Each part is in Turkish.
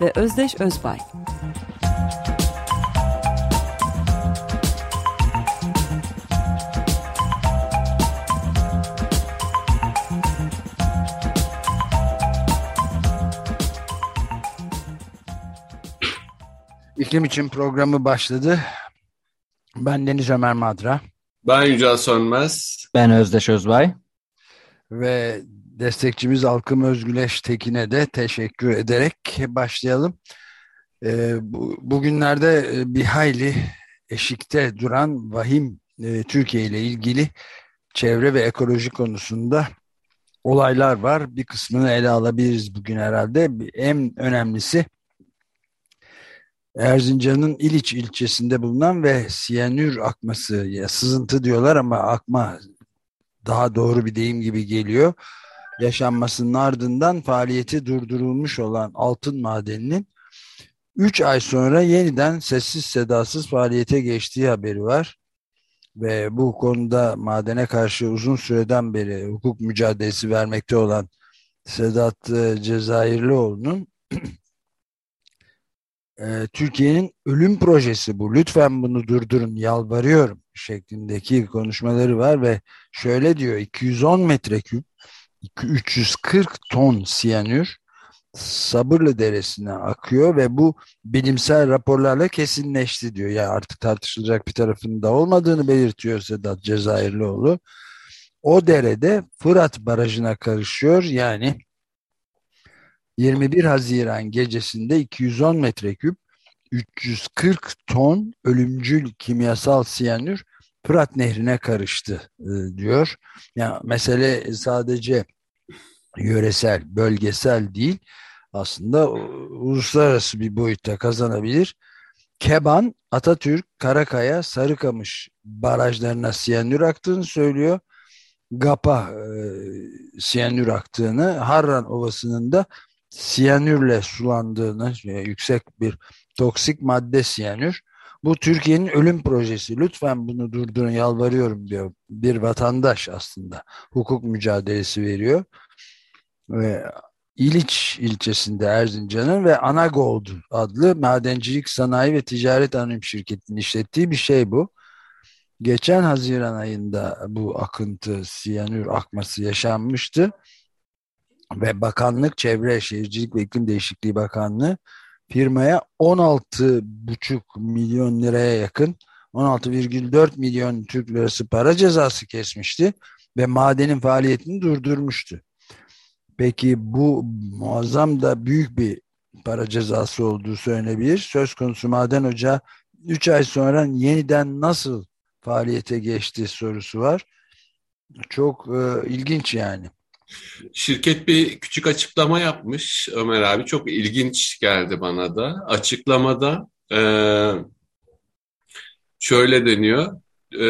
ve Özdeş Özbay. İklim için programı başladı. Ben Deniz Ömer Madra. Ben Yücel Sönmez. Ben Özdeş Özbay. Ve destekçimiz Alkım Özgüleş Tekin'e de teşekkür ederek başlayalım. Ee, bu, bugünlerde e, bir hayli eşikte duran vahim e, Türkiye ile ilgili çevre ve ekoloji konusunda olaylar var. Bir kısmını ele alabiliriz bugün herhalde. En önemlisi Erzincan'ın İliç ilçesinde bulunan ve siyanür akması, ya sızıntı diyorlar ama akma daha doğru bir deyim gibi geliyor. Yaşanmasının ardından faaliyeti durdurulmuş olan altın madeninin 3 ay sonra yeniden sessiz sedasız faaliyete geçtiği haberi var. Ve bu konuda madene karşı uzun süreden beri hukuk mücadelesi vermekte olan Sedat e, Cezayirlioğlu'nun e, Türkiye'nin ölüm projesi bu. Lütfen bunu durdurun yalvarıyorum şeklindeki konuşmaları var ve şöyle diyor 210 metreküp 340 ton siyanür Sabırlı Deresi'ne akıyor ve bu bilimsel raporlarla kesinleşti diyor. Yani artık tartışılacak bir tarafının da olmadığını belirtiyor Sedat Cezayirlioğlu. O derede Fırat Barajı'na karışıyor. Yani 21 Haziran gecesinde 210 metreküp 340 ton ölümcül kimyasal siyanür Fırat Nehri'ne karıştı e, diyor. Yani mesele sadece yöresel, bölgesel değil aslında uluslararası bir boyutta kazanabilir. Keban, Atatürk, Karakaya, Sarıkamış barajlarına siyanür aktığını söylüyor. Gapa e, siyanür aktığını, Harran Ovası'nın da siyanürle sulandığını, yani yüksek bir toksik madde siyanür. Bu Türkiye'nin ölüm projesi. Lütfen bunu durdurun yalvarıyorum diyor. Bir vatandaş aslında hukuk mücadelesi veriyor. Ve İliç ilçesinde Erzincan'ın ve Anagold adlı madencilik sanayi ve ticaret anonim şirketinin işlettiği bir şey bu. Geçen Haziran ayında bu akıntı, siyanür akması yaşanmıştı ve Bakanlık Çevre Şehircilik ve İklim Değişikliği Bakanlığı firmaya 16,5 milyon liraya yakın 16,4 milyon Türk lirası para cezası kesmişti ve madenin faaliyetini durdurmuştu. Peki bu muazzam da büyük bir para cezası olduğu söylenebilir. Söz konusu maden ocağı 3 ay sonra yeniden nasıl faaliyete geçti sorusu var. Çok e, ilginç yani. Şirket bir küçük açıklama yapmış Ömer abi. Çok ilginç geldi bana da. Açıklamada e, şöyle deniyor. E,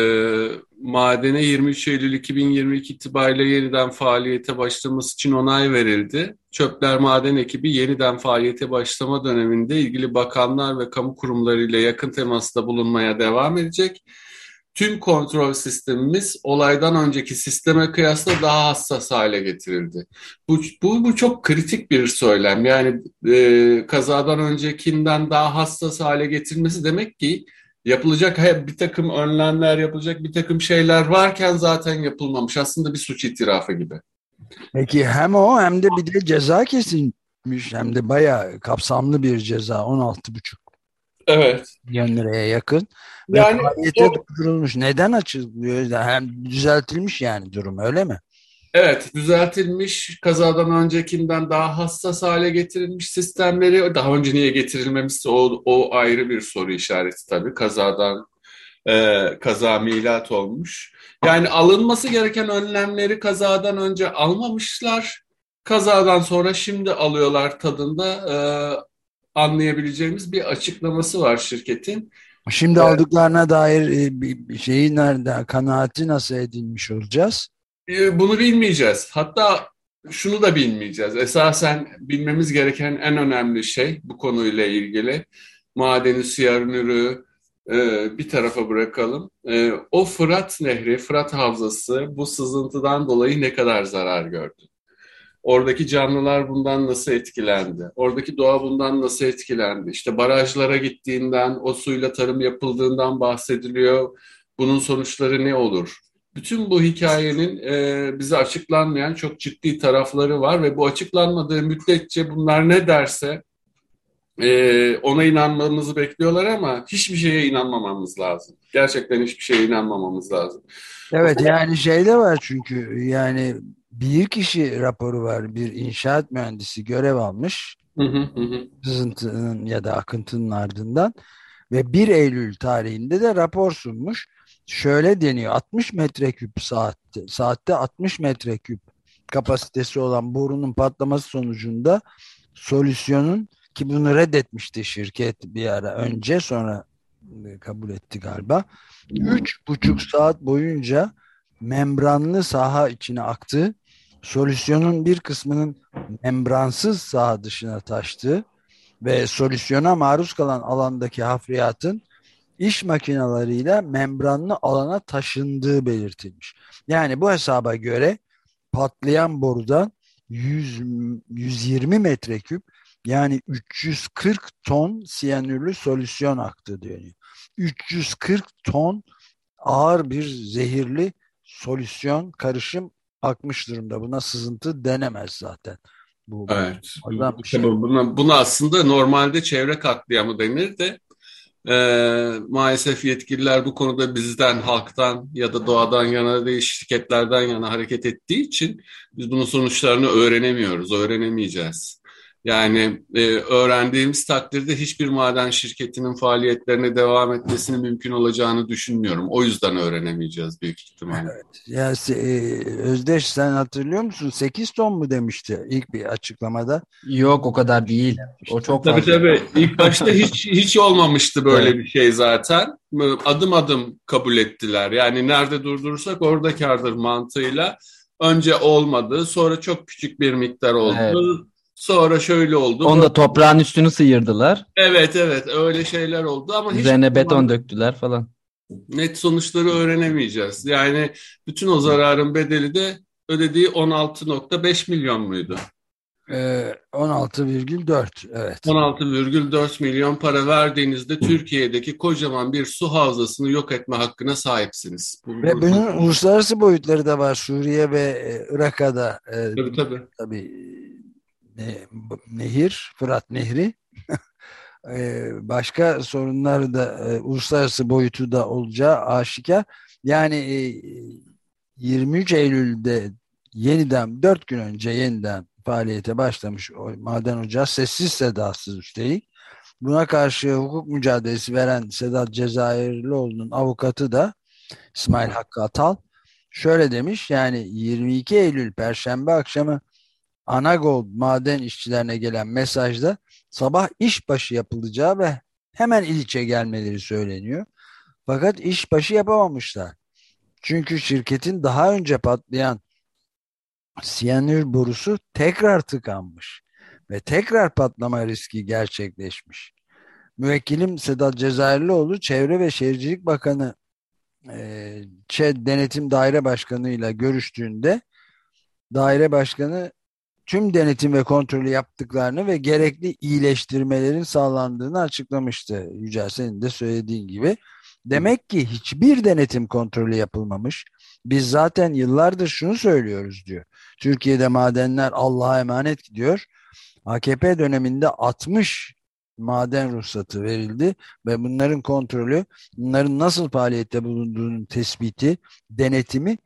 madene 23 Eylül 2022 itibariyle yeniden faaliyete başlaması için onay verildi. Çöpler Maden ekibi yeniden faaliyete başlama döneminde ilgili bakanlar ve kamu kurumlarıyla yakın temasta bulunmaya devam edecek tüm kontrol sistemimiz olaydan önceki sisteme kıyasla daha hassas hale getirildi. Bu, bu, bu çok kritik bir söylem. Yani e, kazadan öncekinden daha hassas hale getirilmesi demek ki yapılacak bir takım önlemler, yapılacak bir takım şeyler varken zaten yapılmamış. Aslında bir suç itirafı gibi. Peki hem o hem de bir de ceza kesilmiş hem de bayağı kapsamlı bir ceza 16,5 Evet. milyon liraya yakın. Yani, Ve faaliyete o... durdurulmuş. Neden açıklıyor? Hem düzeltilmiş yani durum öyle mi? Evet, düzeltilmiş, kazadan öncekinden daha hassas hale getirilmiş sistemleri, daha önce niye getirilmemişse o, o ayrı bir soru işareti tabii. Kazadan, e, kaza milat olmuş. Yani alınması gereken önlemleri kazadan önce almamışlar, kazadan sonra şimdi alıyorlar tadında e, anlayabileceğimiz bir açıklaması var şirketin. Şimdi evet. aldıklarına dair e, bir şeyi nerede kanaati nasıl edinmiş olacağız? E, bunu bilmeyeceğiz. Hatta şunu da bilmeyeceğiz. Esasen bilmemiz gereken en önemli şey bu konuyla ilgili madeni siyanürü e, bir tarafa bırakalım. O Fırat Nehri, Fırat Havzası bu sızıntıdan dolayı ne kadar zarar gördü? Oradaki canlılar bundan nasıl etkilendi? Oradaki doğa bundan nasıl etkilendi? İşte barajlara gittiğinden, o suyla tarım yapıldığından bahsediliyor. Bunun sonuçları ne olur? Bütün bu hikayenin e, bize açıklanmayan çok ciddi tarafları var ve bu açıklanmadığı müddetçe bunlar ne derse e, ona inanmamızı bekliyorlar ama hiçbir şeye inanmamamız lazım. Gerçekten hiçbir şeye inanmamamız lazım. Evet yani şey de var çünkü yani bir kişi raporu var. Bir inşaat mühendisi görev almış. Sızıntının ya da akıntının ardından ve 1 Eylül tarihinde de rapor sunmuş. Şöyle deniyor 60 metreküp saatte, saatte 60 metreküp kapasitesi olan borunun patlaması sonucunda solüsyonun ki bunu reddetmişti şirket bir ara önce sonra kabul etti galiba. Üç buçuk saat boyunca membranlı saha içine aktı solüsyonun bir kısmının membransız saha dışına taştığı ve solüsyona maruz kalan alandaki hafriyatın iş makinalarıyla membranlı alana taşındığı belirtilmiş. Yani bu hesaba göre patlayan borudan 100, 120 metreküp yani 340 ton siyanürlü solüsyon aktı diyor. 340 ton ağır bir zehirli solüsyon karışım akmış durumda. Buna sızıntı denemez zaten. Bu, evet. Şey. Buna, buna aslında normalde çevre katliamı denir de e, maalesef yetkililer bu konuda bizden, halktan ya da doğadan yana değil şirketlerden yana hareket ettiği için biz bunun sonuçlarını öğrenemiyoruz, öğrenemeyeceğiz. Yani e, öğrendiğimiz takdirde hiçbir maden şirketinin faaliyetlerine devam etmesinin mümkün olacağını düşünmüyorum. O yüzden öğrenemeyeceğiz büyük ihtimalle. Evet. Ya, e, Özdeş sen hatırlıyor musun? 8 ton mu demişti ilk bir açıklamada? Yok o kadar değil. O çok tabii, fazla. Tabii İlk başta hiç hiç olmamıştı böyle evet. bir şey zaten. Adım adım kabul ettiler. Yani nerede durdurursak orada kardır mantığıyla. Önce olmadı, sonra çok küçük bir miktar oldu. Evet Sonra şöyle oldu. Onu da toprağın üstünü sıyırdılar. Evet evet öyle şeyler oldu ama Üzerine beton zaman... döktüler falan. Net sonuçları öğrenemeyeceğiz. Yani bütün o zararın bedeli de ödediği 16.5 milyon muydu? Ee, 16,4 evet. 16,4 milyon para verdiğinizde Türkiye'deki kocaman bir su havzasını yok etme hakkına sahipsiniz. Bu, ve bunun uluslararası boyutları da var. Suriye ve e, Irak'a da e, tabii, tabii. tabii ne, nehir, Fırat Nehri. Başka sorunlar da e, uluslararası boyutu da olacağı aşikar. Yani 23 e, Eylül'de yeniden 4 gün önce yeniden faaliyete başlamış maden ocağı sessiz sedasız üstelik. Buna karşı hukuk mücadelesi veren Sedat Cezayirlioğlu'nun avukatı da İsmail Hakkı Atal şöyle demiş yani 22 Eylül Perşembe akşamı Anagold maden işçilerine gelen mesajda sabah işbaşı yapılacağı ve hemen İliç'e gelmeleri söyleniyor. Fakat işbaşı yapamamışlar. Çünkü şirketin daha önce patlayan siyanür borusu tekrar tıkanmış ve tekrar patlama riski gerçekleşmiş. Müvekkilim Sedat Cezayirlioğlu Çevre ve Şehircilik Bakanı e, ÇED Denetim Daire Başkanı ile görüştüğünde daire başkanı tüm denetim ve kontrolü yaptıklarını ve gerekli iyileştirmelerin sağlandığını açıklamıştı. Yücel senin de söylediğin gibi. Demek ki hiçbir denetim kontrolü yapılmamış. Biz zaten yıllardır şunu söylüyoruz diyor. Türkiye'de madenler Allah'a emanet gidiyor. AKP döneminde 60 maden ruhsatı verildi ve bunların kontrolü, bunların nasıl faaliyette bulunduğunun tespiti, denetimi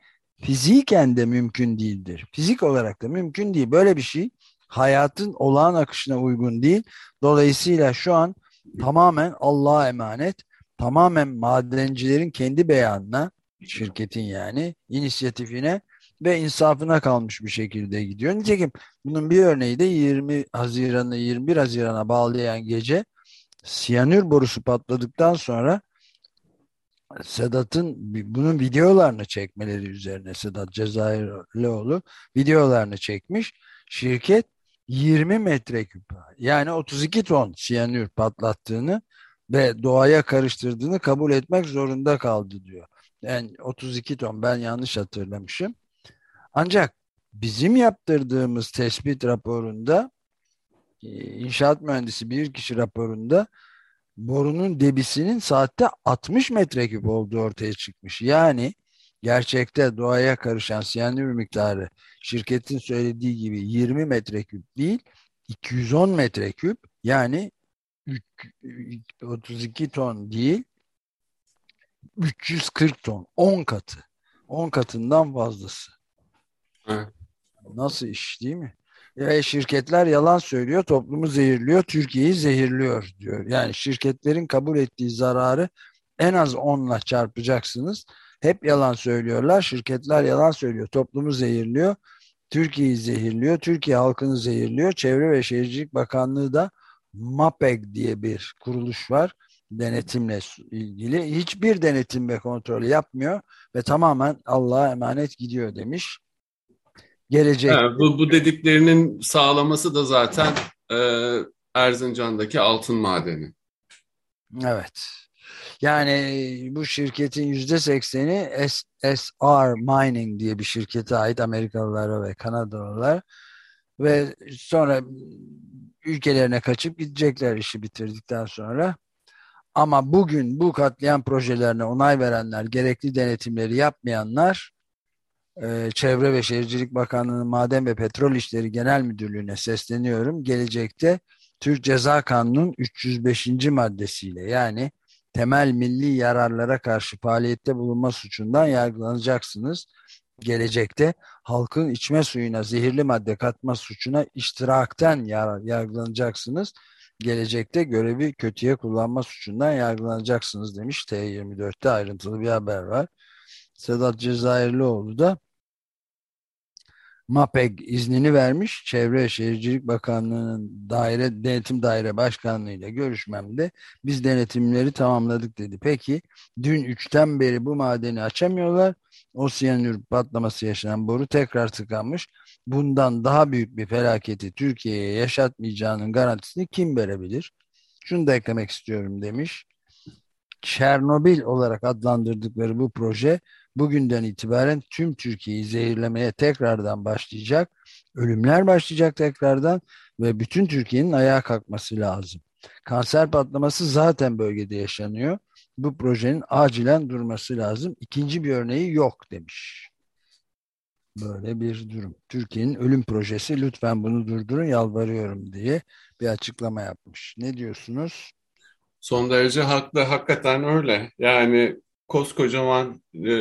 fiziken de mümkün değildir. Fizik olarak da mümkün değil. Böyle bir şey hayatın olağan akışına uygun değil. Dolayısıyla şu an tamamen Allah'a emanet, tamamen madencilerin kendi beyanına, şirketin yani inisiyatifine ve insafına kalmış bir şekilde gidiyor. Nitekim bunun bir örneği de 20 Haziran'ı 21 Haziran'a bağlayan gece siyanür borusu patladıktan sonra Sedat'ın bunun videolarını çekmeleri üzerine Sedat Cezayirlioğlu videolarını çekmiş. Şirket 20 metreküp yani 32 ton siyanür patlattığını ve doğaya karıştırdığını kabul etmek zorunda kaldı diyor. Yani 32 ton ben yanlış hatırlamışım. Ancak bizim yaptırdığımız tespit raporunda e, inşaat mühendisi bir kişi raporunda borunun debisinin saatte 60 metreküp olduğu ortaya çıkmış. Yani gerçekte doğaya karışan siyanür miktarı şirketin söylediği gibi 20 metreküp değil 210 metreküp yani 32 ton değil 340 ton 10 katı 10 katından fazlası. Evet. Nasıl iş değil mi? E, şirketler yalan söylüyor, toplumu zehirliyor, Türkiye'yi zehirliyor diyor. Yani şirketlerin kabul ettiği zararı en az 10'la çarpacaksınız. Hep yalan söylüyorlar. Şirketler yalan söylüyor. Toplumu zehirliyor. Türkiye'yi zehirliyor. Türkiye halkını zehirliyor. Çevre ve Şehircilik Bakanlığı da MAPEG diye bir kuruluş var. Denetimle ilgili. Hiçbir denetim ve kontrol yapmıyor ve tamamen Allah'a emanet gidiyor demiş gelecek. Ha, bu, bu dediklerinin sağlaması da zaten e, Erzincan'daki altın madeni. Evet. Yani bu şirketin yüzde sekseni SSR Mining diye bir şirkete ait Amerikalılara ve Kanadalılar ve sonra ülkelerine kaçıp gidecekler işi bitirdikten sonra. Ama bugün bu katliam projelerine onay verenler, gerekli denetimleri yapmayanlar ee, Çevre ve Şehircilik Bakanlığı'nın Maden ve Petrol İşleri Genel Müdürlüğü'ne sesleniyorum. Gelecekte Türk Ceza Kanunu'nun 305. maddesiyle yani temel milli yararlara karşı faaliyette bulunma suçundan yargılanacaksınız. Gelecekte halkın içme suyuna zehirli madde katma suçuna iştirakten yargılanacaksınız. Gelecekte görevi kötüye kullanma suçundan yargılanacaksınız demiş T24'te ayrıntılı bir haber var. Sedat Cezayirlioğlu da MAPEG iznini vermiş. Çevre Şehircilik Bakanlığı'nın daire denetim daire başkanlığı ile görüşmemde biz denetimleri tamamladık dedi. Peki dün üçten beri bu madeni açamıyorlar. O siyanür patlaması yaşanan boru tekrar tıkanmış. Bundan daha büyük bir felaketi Türkiye'ye yaşatmayacağının garantisini kim verebilir? Şunu da eklemek istiyorum demiş. Çernobil olarak adlandırdıkları bu proje bugünden itibaren tüm Türkiye'yi zehirlemeye tekrardan başlayacak. Ölümler başlayacak tekrardan ve bütün Türkiye'nin ayağa kalkması lazım. Kanser patlaması zaten bölgede yaşanıyor. Bu projenin acilen durması lazım. İkinci bir örneği yok demiş. Böyle bir durum. Türkiye'nin ölüm projesi lütfen bunu durdurun yalvarıyorum diye bir açıklama yapmış. Ne diyorsunuz? Son derece haklı. Hakikaten öyle. Yani koskocaman e,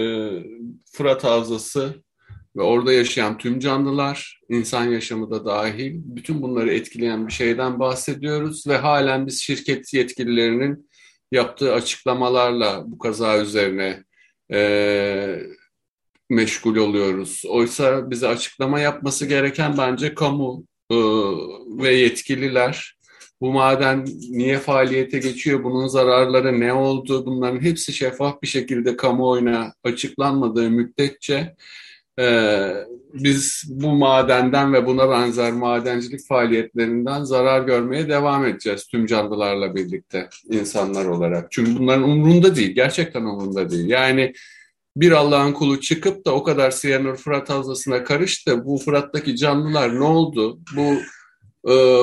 Fırat Havzası ve orada yaşayan tüm canlılar, insan yaşamı da dahil, bütün bunları etkileyen bir şeyden bahsediyoruz ve halen biz şirket yetkililerinin yaptığı açıklamalarla bu kaza üzerine e, meşgul oluyoruz. Oysa bize açıklama yapması gereken bence kamu e, ve yetkililer bu maden niye faaliyete geçiyor, bunun zararları ne oldu, bunların hepsi şeffaf bir şekilde kamuoyuna açıklanmadığı müddetçe e, biz bu madenden ve buna benzer madencilik faaliyetlerinden zarar görmeye devam edeceğiz tüm canlılarla birlikte insanlar olarak. Çünkü bunların umrunda değil, gerçekten umrunda değil. Yani bir Allah'ın kulu çıkıp da o kadar siyanür Fırat Havzası'na karıştı. Bu Fırat'taki canlılar ne oldu? Bu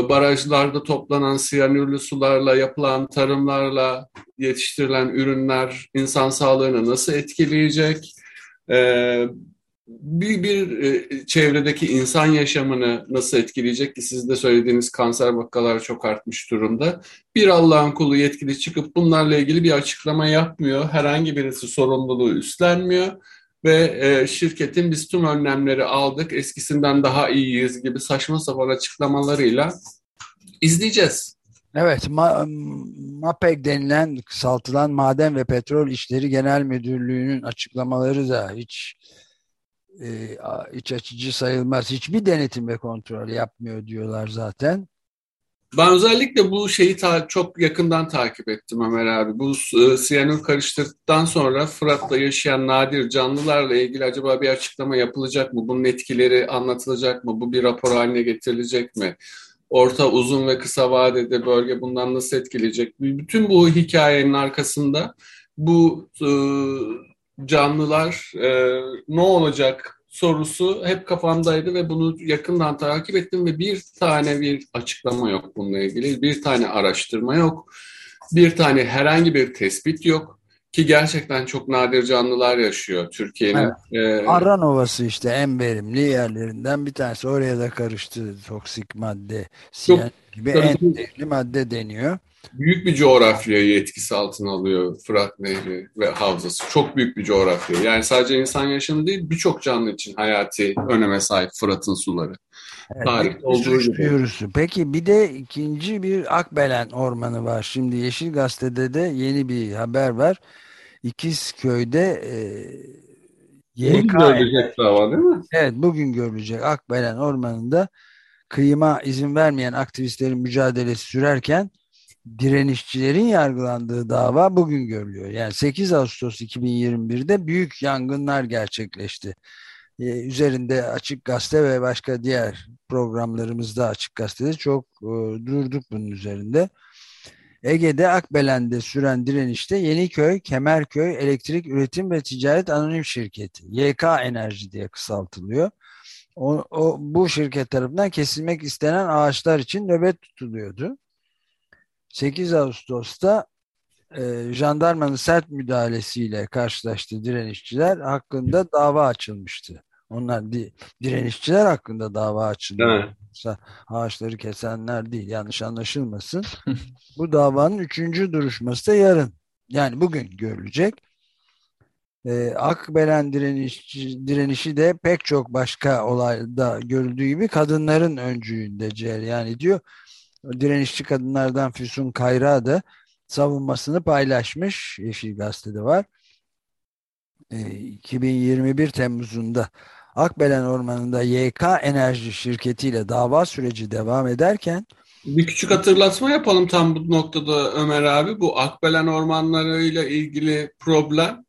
barajlarda toplanan siyanürlü sularla yapılan tarımlarla yetiştirilen ürünler insan sağlığını nasıl etkileyecek? E, bir, bir e, çevredeki insan yaşamını nasıl etkileyecek ki siz de söylediğiniz kanser vakaları çok artmış durumda. Bir Allah'ın kulu yetkili çıkıp bunlarla ilgili bir açıklama yapmıyor. Herhangi birisi sorumluluğu üstlenmiyor ve e, şirketin biz tüm önlemleri aldık, eskisinden daha iyiyiz gibi saçma sapan açıklamalarıyla izleyeceğiz. Evet, Ma MAPEG denilen kısaltılan Maden ve Petrol İşleri Genel Müdürlüğü'nün açıklamaları da hiç e, iç açıcı sayılmaz. Hiçbir denetim ve kontrol yapmıyor diyorlar zaten. Ben özellikle bu şeyi çok yakından takip ettim Ömer abi. Bu e, karıştırdıktan sonra Fırat'ta yaşayan nadir canlılarla ilgili acaba bir açıklama yapılacak mı? Bunun etkileri anlatılacak mı? Bu bir rapor haline getirilecek mi? Orta, uzun ve kısa vadede bölge bundan nasıl etkileyecek? Bütün bu hikayenin arkasında bu e, canlılar e, ne olacak sorusu hep kafamdaydı ve bunu yakından takip ettim ve bir tane bir açıklama yok bununla ilgili. Bir tane araştırma yok. Bir tane herhangi bir tespit yok. Ki gerçekten çok nadir canlılar yaşıyor Türkiye'nin. Evet. Ee, Arran Ovası işte en verimli yerlerinden bir tanesi. Oraya da karıştı toksik madde, siyan gibi en madde deniyor büyük bir coğrafyayı etkisi altına alıyor Fırat Nehri ve havzası. Çok büyük bir coğrafya. Yani sadece insan yaşamı değil birçok canlı için hayati öneme sahip Fırat'ın suları. Evet, Tarihte olduğu gibi. Peki bir de ikinci bir Akbelen Ormanı var. Şimdi Yeşil Gazete'de de yeni bir haber var. İkizköy'de e, YK bugün görülecek dava değil mi? Evet bugün görülecek Akbelen Ormanı'nda kıyıma izin vermeyen aktivistlerin mücadelesi sürerken direnişçilerin yargılandığı dava bugün görülüyor. Yani 8 Ağustos 2021'de büyük yangınlar gerçekleşti. Ee, üzerinde Açık Gazete ve başka diğer programlarımızda Açık Gazete'de çok e, durduk bunun üzerinde. Ege'de Akbelen'de süren direnişte Yeniköy, Kemerköy Elektrik Üretim ve Ticaret Anonim Şirketi, YK Enerji diye kısaltılıyor. O, o, bu şirket tarafından kesilmek istenen ağaçlar için nöbet tutuluyordu. 8 Ağustos'ta e, jandarmanın sert müdahalesiyle karşılaştı direnişçiler hakkında dava açılmıştı. Onlar di, direnişçiler hakkında dava açıldı. Evet. Ağaçları kesenler değil yanlış anlaşılmasın. Bu davanın üçüncü duruşması da yarın. Yani bugün görülecek. Ee, Akbelen direnişi, direnişi de pek çok başka olayda görüldüğü gibi kadınların öncüğünde cereyan ediyor direnişçi kadınlardan Füsun Kayra da savunmasını paylaşmış. Yeşil Gazete'de var. E, ee, 2021 Temmuz'unda Akbelen Ormanı'nda YK Enerji şirketiyle dava süreci devam ederken bir küçük hatırlatma yapalım tam bu noktada Ömer abi. Bu Akbelen ormanlarıyla ilgili problem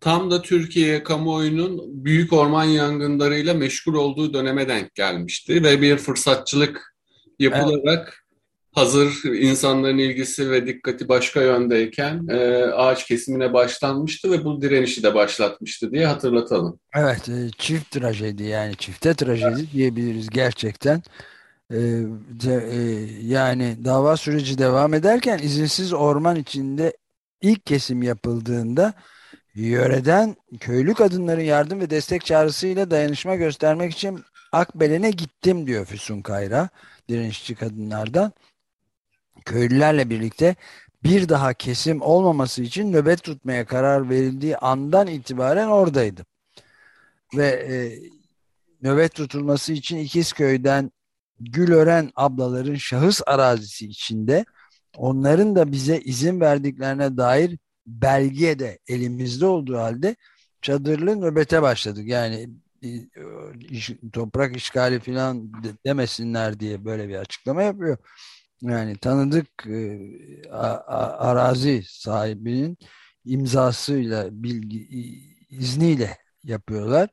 tam da Türkiye kamuoyunun büyük orman yangınlarıyla meşgul olduğu döneme denk gelmişti ve bir fırsatçılık yapılarak hazır insanların ilgisi ve dikkati başka yöndeyken e, ağaç kesimine başlanmıştı ve bu direnişi de başlatmıştı diye hatırlatalım. Evet, e, çift trajedi yani çifte trajedi evet. diyebiliriz gerçekten. E, de, e, yani dava süreci devam ederken izinsiz orman içinde ilk kesim yapıldığında yöreden köylü kadınların yardım ve destek çağrısıyla dayanışma göstermek için Akbelen'e gittim diyor Füsun Kayra direnişçi kadınlardan köylülerle birlikte bir daha kesim olmaması için nöbet tutmaya karar verildiği andan itibaren oradaydım. Ve e, nöbet tutulması için İkizköy'den Gülören ablaların şahıs arazisi içinde onların da bize izin verdiklerine dair belge de elimizde olduğu halde çadırlı nöbete başladık. Yani e, toprak işgali falan demesinler diye böyle bir açıklama yapıyor yani tanıdık e, a, a, arazi sahibinin imzasıyla bilgi izniyle yapıyorlar.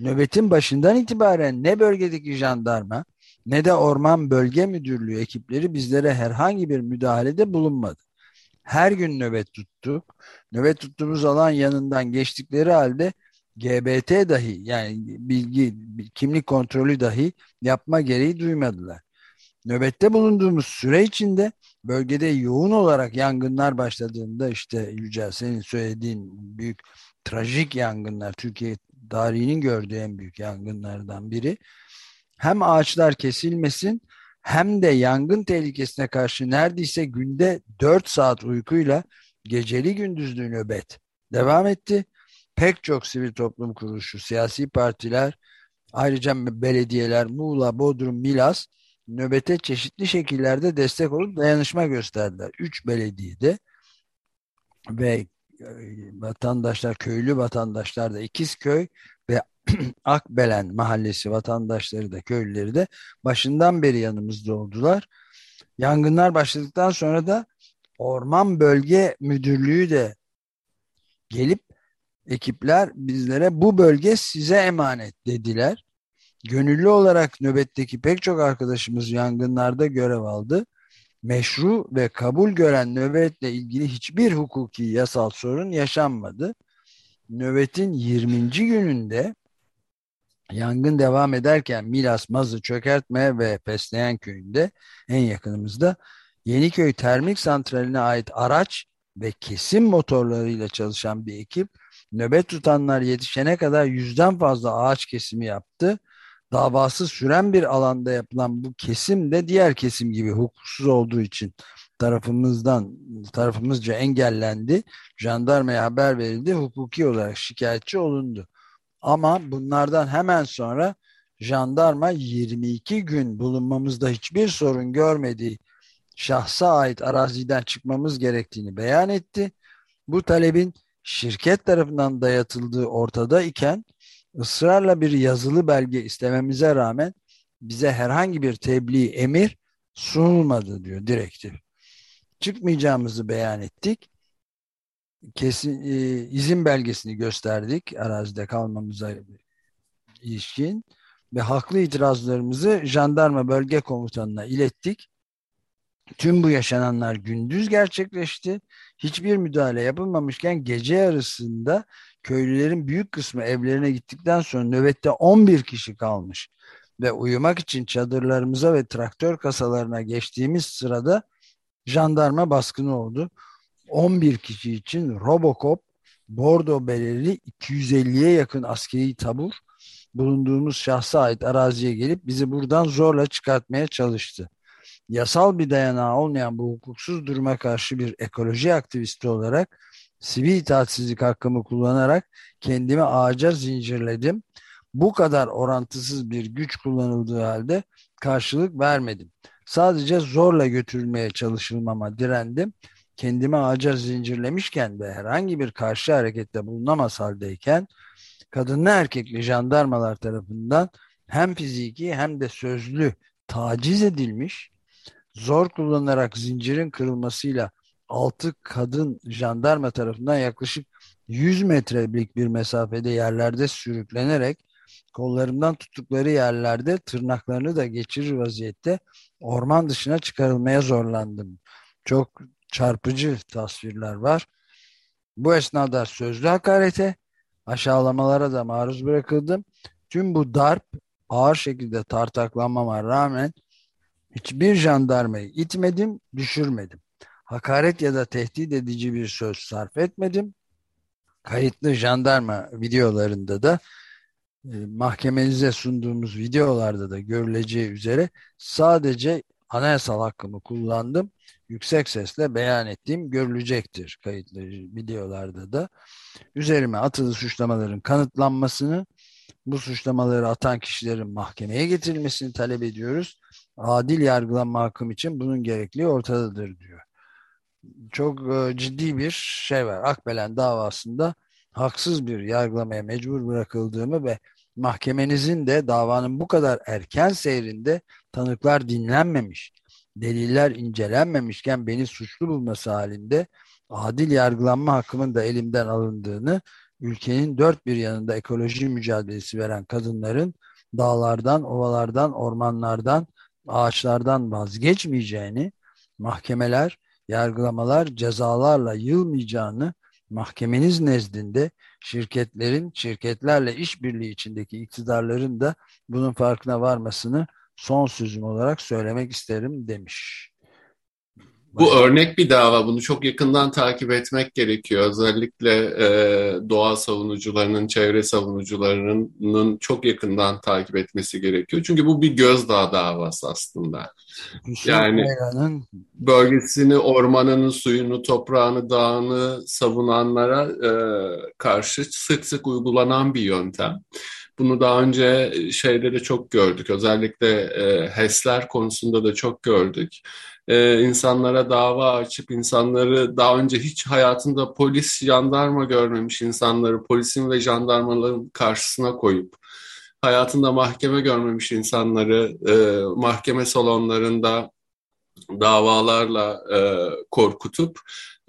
Nöbetin başından itibaren ne bölgedeki jandarma ne de Orman Bölge Müdürlüğü ekipleri bizlere herhangi bir müdahalede bulunmadı. Her gün nöbet tuttuk. Nöbet tuttuğumuz alan yanından geçtikleri halde GBT dahi yani bilgi kimlik kontrolü dahi yapma gereği duymadılar. Nöbette bulunduğumuz süre içinde bölgede yoğun olarak yangınlar başladığında işte Yücel senin söylediğin büyük trajik yangınlar Türkiye tarihinin gördüğü en büyük yangınlardan biri. Hem ağaçlar kesilmesin hem de yangın tehlikesine karşı neredeyse günde 4 saat uykuyla geceli gündüzlü nöbet devam etti. Pek çok sivil toplum kuruluşu, siyasi partiler, ayrıca belediyeler Muğla, Bodrum, Milas nöbete çeşitli şekillerde destek olup dayanışma gösterdiler. Üç belediyede ve e, vatandaşlar, köylü vatandaşlar da İkizköy ve Akbelen mahallesi vatandaşları da köylüleri de başından beri yanımızda oldular. Yangınlar başladıktan sonra da Orman Bölge Müdürlüğü de gelip ekipler bizlere bu bölge size emanet dediler. Gönüllü olarak nöbetteki pek çok arkadaşımız yangınlarda görev aldı. Meşru ve kabul gören nöbetle ilgili hiçbir hukuki yasal sorun yaşanmadı. Nöbetin 20. gününde yangın devam ederken Milas, Mazı, Çökertme ve Pesleyen köyünde en yakınımızda Yeniköy Termik Santrali'ne ait araç ve kesim motorlarıyla çalışan bir ekip nöbet tutanlar yetişene kadar yüzden fazla ağaç kesimi yaptı. Davası süren bir alanda yapılan bu kesim de diğer kesim gibi hukuksuz olduğu için tarafımızdan tarafımızca engellendi. Jandarmaya haber verildi. Hukuki olarak şikayetçi olundu. Ama bunlardan hemen sonra jandarma 22 gün bulunmamızda hiçbir sorun görmediği şahsa ait araziden çıkmamız gerektiğini beyan etti. Bu talebin şirket tarafından dayatıldığı ortada iken ısrarla bir yazılı belge istememize rağmen bize herhangi bir tebliğ emir sunulmadı diyor direktif. Çıkmayacağımızı beyan ettik. Kesin e, izin belgesini gösterdik arazide kalmamıza ilişkin ve haklı itirazlarımızı jandarma bölge komutanına ilettik. Tüm bu yaşananlar gündüz gerçekleşti. Hiçbir müdahale yapılmamışken gece yarısında köylülerin büyük kısmı evlerine gittikten sonra nöbette 11 kişi kalmış ve uyumak için çadırlarımıza ve traktör kasalarına geçtiğimiz sırada jandarma baskını oldu. 11 kişi için Robocop, Bordo belirli 250'ye yakın askeri tabur bulunduğumuz şahsa ait araziye gelip bizi buradan zorla çıkartmaya çalıştı yasal bir dayanağı olmayan bu hukuksuz duruma karşı bir ekoloji aktivisti olarak sivil itaatsizlik hakkımı kullanarak kendimi ağaca zincirledim. Bu kadar orantısız bir güç kullanıldığı halde karşılık vermedim. Sadece zorla götürülmeye çalışılmama direndim. Kendimi ağaca zincirlemişken ve herhangi bir karşı harekette bulunamaz haldeyken kadınlı erkekli jandarmalar tarafından hem fiziki hem de sözlü taciz edilmiş zor kullanarak zincirin kırılmasıyla 6 kadın jandarma tarafından yaklaşık 100 metrelik bir mesafede yerlerde sürüklenerek kollarımdan tuttukları yerlerde tırnaklarını da geçirir vaziyette orman dışına çıkarılmaya zorlandım. Çok çarpıcı tasvirler var. Bu esnada sözlü hakarete, aşağılamalara da maruz bırakıldım. Tüm bu darp ağır şekilde tartaklanmama rağmen Hiçbir jandarmayı itmedim, düşürmedim. Hakaret ya da tehdit edici bir söz sarf etmedim. Kayıtlı jandarma videolarında da e, mahkemenize sunduğumuz videolarda da görüleceği üzere sadece anayasal hakkımı kullandım. Yüksek sesle beyan ettiğim görülecektir kayıtlı videolarda da. Üzerime atılı suçlamaların kanıtlanmasını, bu suçlamaları atan kişilerin mahkemeye getirilmesini talep ediyoruz adil yargılanma hakkım için bunun gerekliği ortadadır diyor. Çok e, ciddi bir şey var. Akbelen davasında haksız bir yargılamaya mecbur bırakıldığımı ve mahkemenizin de davanın bu kadar erken seyrinde tanıklar dinlenmemiş, deliller incelenmemişken beni suçlu bulması halinde adil yargılanma hakkımın da elimden alındığını, ülkenin dört bir yanında ekoloji mücadelesi veren kadınların dağlardan, ovalardan, ormanlardan ağaçlardan vazgeçmeyeceğini, mahkemeler, yargılamalar cezalarla yılmayacağını mahkemeniz nezdinde şirketlerin, şirketlerle işbirliği içindeki iktidarların da bunun farkına varmasını son sözüm olarak söylemek isterim demiş. Bu örnek bir dava. Bunu çok yakından takip etmek gerekiyor. Özellikle e, doğa savunucularının, çevre savunucularının çok yakından takip etmesi gerekiyor. Çünkü bu bir gözdağı davası aslında. Yani bölgesini, ormanını, suyunu, toprağını, dağını savunanlara e, karşı sık sık uygulanan bir yöntem. Bunu daha önce şeyde de çok gördük. Özellikle e, HES'ler konusunda da çok gördük e, insanlara dava açıp insanları daha önce hiç hayatında polis, jandarma görmemiş insanları polisin ve jandarmaların karşısına koyup hayatında mahkeme görmemiş insanları e, mahkeme salonlarında davalarla e, korkutup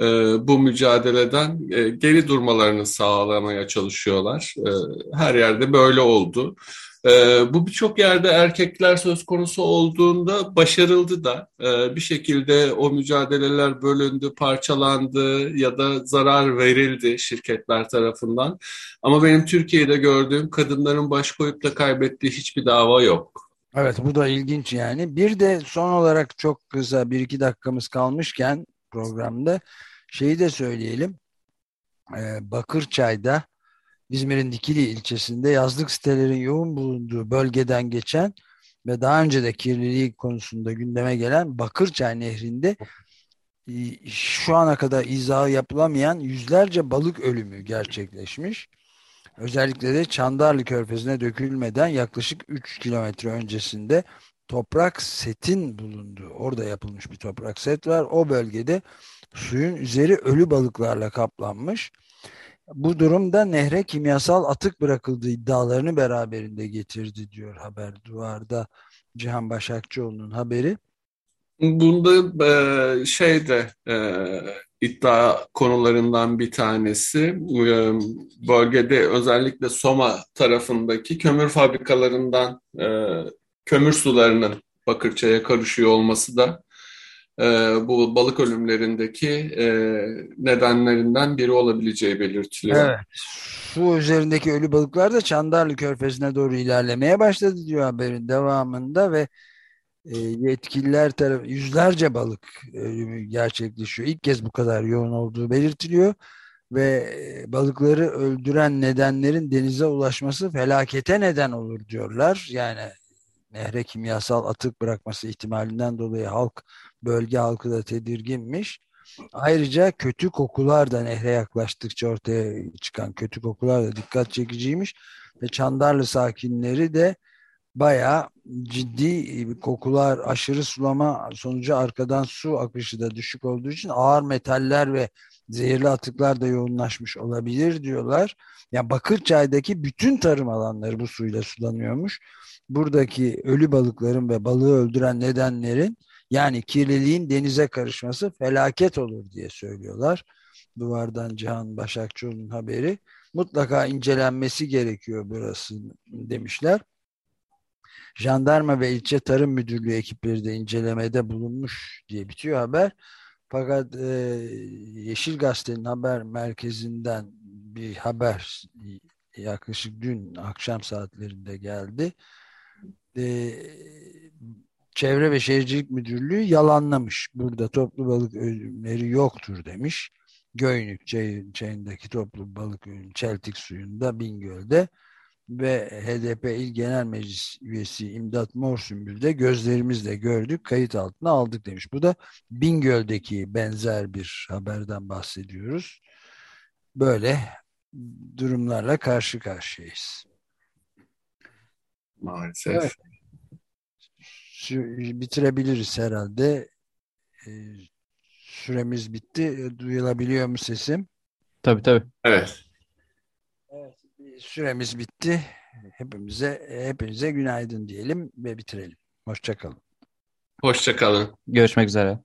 e, bu mücadeleden e, geri durmalarını sağlamaya çalışıyorlar. E, her yerde böyle oldu. E, bu birçok yerde erkekler söz konusu olduğunda başarıldı da e, bir şekilde o mücadeleler bölündü, parçalandı ya da zarar verildi şirketler tarafından. Ama benim Türkiye'de gördüğüm kadınların baş koyup da kaybettiği hiçbir dava yok. Evet bu da ilginç yani. Bir de son olarak çok kısa bir iki dakikamız kalmışken programda şeyi de söyleyelim. Ee, Bakırçay'da İzmir'in Dikili ilçesinde yazlık sitelerin yoğun bulunduğu bölgeden geçen ve daha önce de kirliliği konusunda gündeme gelen Bakırçay Nehri'nde e, şu ana kadar izahı yapılamayan yüzlerce balık ölümü gerçekleşmiş. Özellikle de Çandarlı Körfezi'ne dökülmeden yaklaşık 3 kilometre öncesinde toprak setin bulunduğu, orada yapılmış bir toprak set var. O bölgede suyun üzeri ölü balıklarla kaplanmış. Bu durumda nehre kimyasal atık bırakıldığı iddialarını beraberinde getirdi diyor haber duvarda Cihan Başakçıoğlu'nun haberi. Bunda e, şeyde e, iddia konularından bir tanesi e, bölgede özellikle Soma tarafındaki kömür fabrikalarından e, kömür sularının Bakırçay'a karışıyor olması da e, bu balık ölümlerindeki e, nedenlerinden biri olabileceği belirtiliyor. Evet. Su üzerindeki ölü balıklar da Çandarlı Körfezi'ne doğru ilerlemeye başladı diyor haberin devamında ve e, yetkililer tarafı yüzlerce balık ölümü gerçekleşiyor. İlk kez bu kadar yoğun olduğu belirtiliyor ve e, balıkları öldüren nedenlerin denize ulaşması felakete neden olur diyorlar. Yani nehre kimyasal atık bırakması ihtimalinden dolayı halk bölge halkı da tedirginmiş. Ayrıca kötü kokular da nehre yaklaştıkça ortaya çıkan kötü kokular da dikkat çekiciymiş. Ve Çandarlı sakinleri de bayağı ciddi kokular, aşırı sulama sonucu arkadan su akışı da düşük olduğu için ağır metaller ve zehirli atıklar da yoğunlaşmış olabilir diyorlar. Yani Bakırçay'daki bütün tarım alanları bu suyla sulanıyormuş. Buradaki ölü balıkların ve balığı öldüren nedenlerin yani kirliliğin denize karışması felaket olur diye söylüyorlar. Duvardan Cihan Başakçıoğlu'nun haberi. Mutlaka incelenmesi gerekiyor burası demişler. Jandarma ve ilçe tarım müdürlüğü ekipleri de incelemede bulunmuş diye bitiyor haber. Fakat e, Yeşil Gazete'nin haber merkezinden bir haber yaklaşık dün akşam saatlerinde geldi. E, Çevre ve Şehircilik Müdürlüğü yalanlamış. Burada toplu balık ölümleri yoktur demiş. Göynük çayındaki toplu balık ölümü Çeltik suyunda Bingöl'de ve HDP İl Genel Meclis üyesi İmdat Morsümbül de gözlerimizle gördük, kayıt altına aldık demiş. Bu da Bingöl'deki benzer bir haberden bahsediyoruz. Böyle durumlarla karşı karşıyayız. Maalesef. Evet bitirebiliriz herhalde. Ee, süremiz bitti. Duyulabiliyor mu sesim? Tabii tabii. Evet. Evet. Süremiz bitti. Hepimize hepinize günaydın diyelim ve bitirelim. Hoşçakalın. Hoşçakalın. Görüşmek üzere.